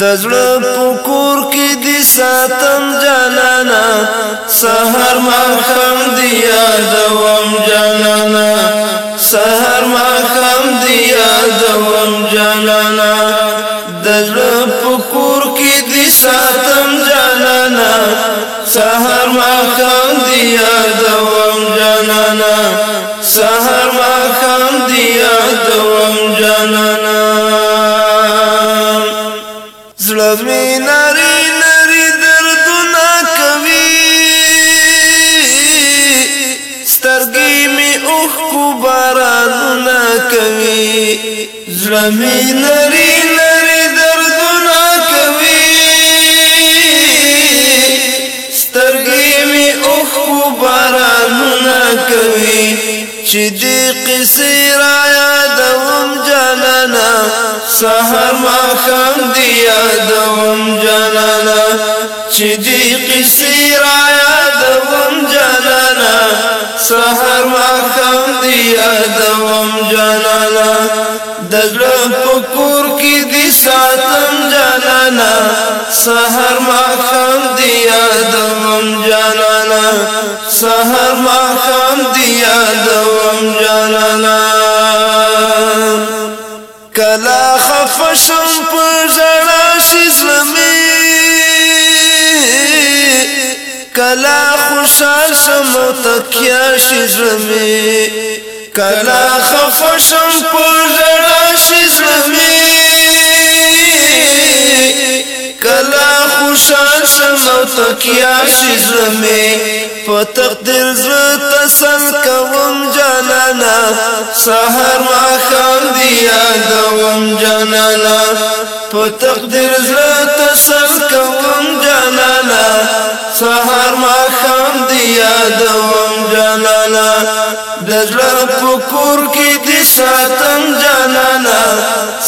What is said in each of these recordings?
د زړه پکور کې دي ساتم جانانا سحر ما خم دی یادوم جانانا سحر ما خم دی یادوم جانانا د زړه پکور کې دي ساتم جانانا سحر ما خم دی یادوم جانانا سحر زړه مې نری نری دردونه کوي سترګې مې اوخ کو بارانونه کوي زړه مې نری نری دردونه کوي سترګې مې اوخ کو بارانونه کوي چې دې قصې را سحر ما خام دی یادوم جانانا چې دی قصې را یادوم جانانا سحر ما خام دی یادوم جانانا دغه پکور کې دی ساتم جانانا سحر ما خام دی یادوم جانانا سحر ما خام دی یادوم جانانا کله خفشم پر زړه شزلمی کلا خوشال شم تکیا شزلمی کلا خفشم پر زړه شزلمی کلا خوشال شم تکیا شزلمی په تقدیر زړه تسل کوم جانانا سحر ماښام دی یادوم جانانا په تقدیر زړه تسل کوم جانانا سحر ماښام دی یادوم جانانا د زړه په کور کې دي ساتم جانانا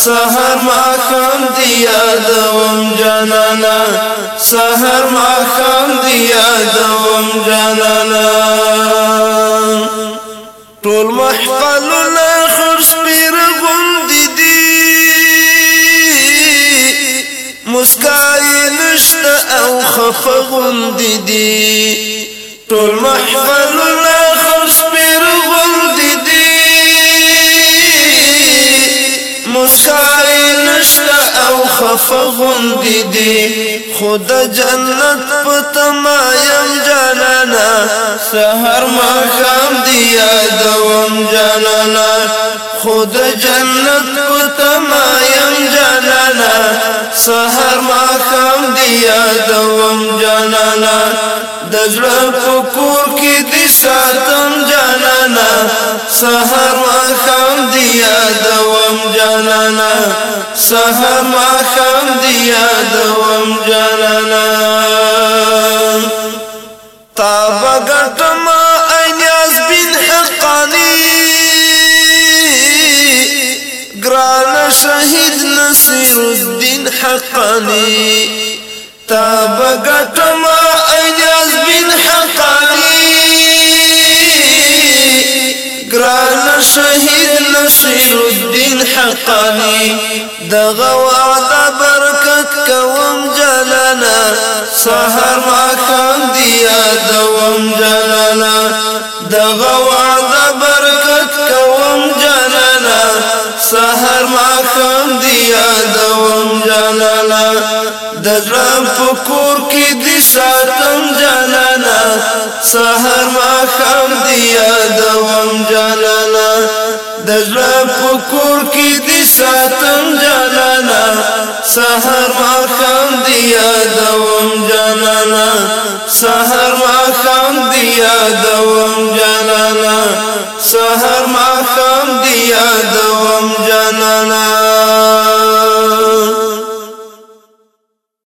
سحر ماښام دی یادوم جانانا سحر ما خام دی یادوم جانانا ټول محفلونه خرس پیر غوندې دي مسکای نشته او خفه غوندې دي ټول محفلونه فغن دی دی خود جنت پتما یم جانانا سحر ما خام دی یادوم جانانا خود جنت پتما یم جانانا سحر ما خام دی یادوم جانانا دزړه په کور کې دي ساتم جانانا سحر سهر ما خام دی یادوم جانانا تا بگتم اینیاز بن حقانی گران شهید نصیر الدین حقانی تا بگتم اینیاز بن حقانی گران شهید نصیر قوي دغه وعده برکت کوم جلانا سحر ما خام دی دوم جلانا دغه وعده برکت کوم جلانا سحر ما خام دی دوم جلانا دغه فکر کې دي ساتم جلانا سحر ما خام دی دوم جلانا د زړه پکور کې دي ساتم جانانا سحر ما خام دی یادوم جانانا سحر ما خام دی یادوم جانانا سحر ما خام دی یادوم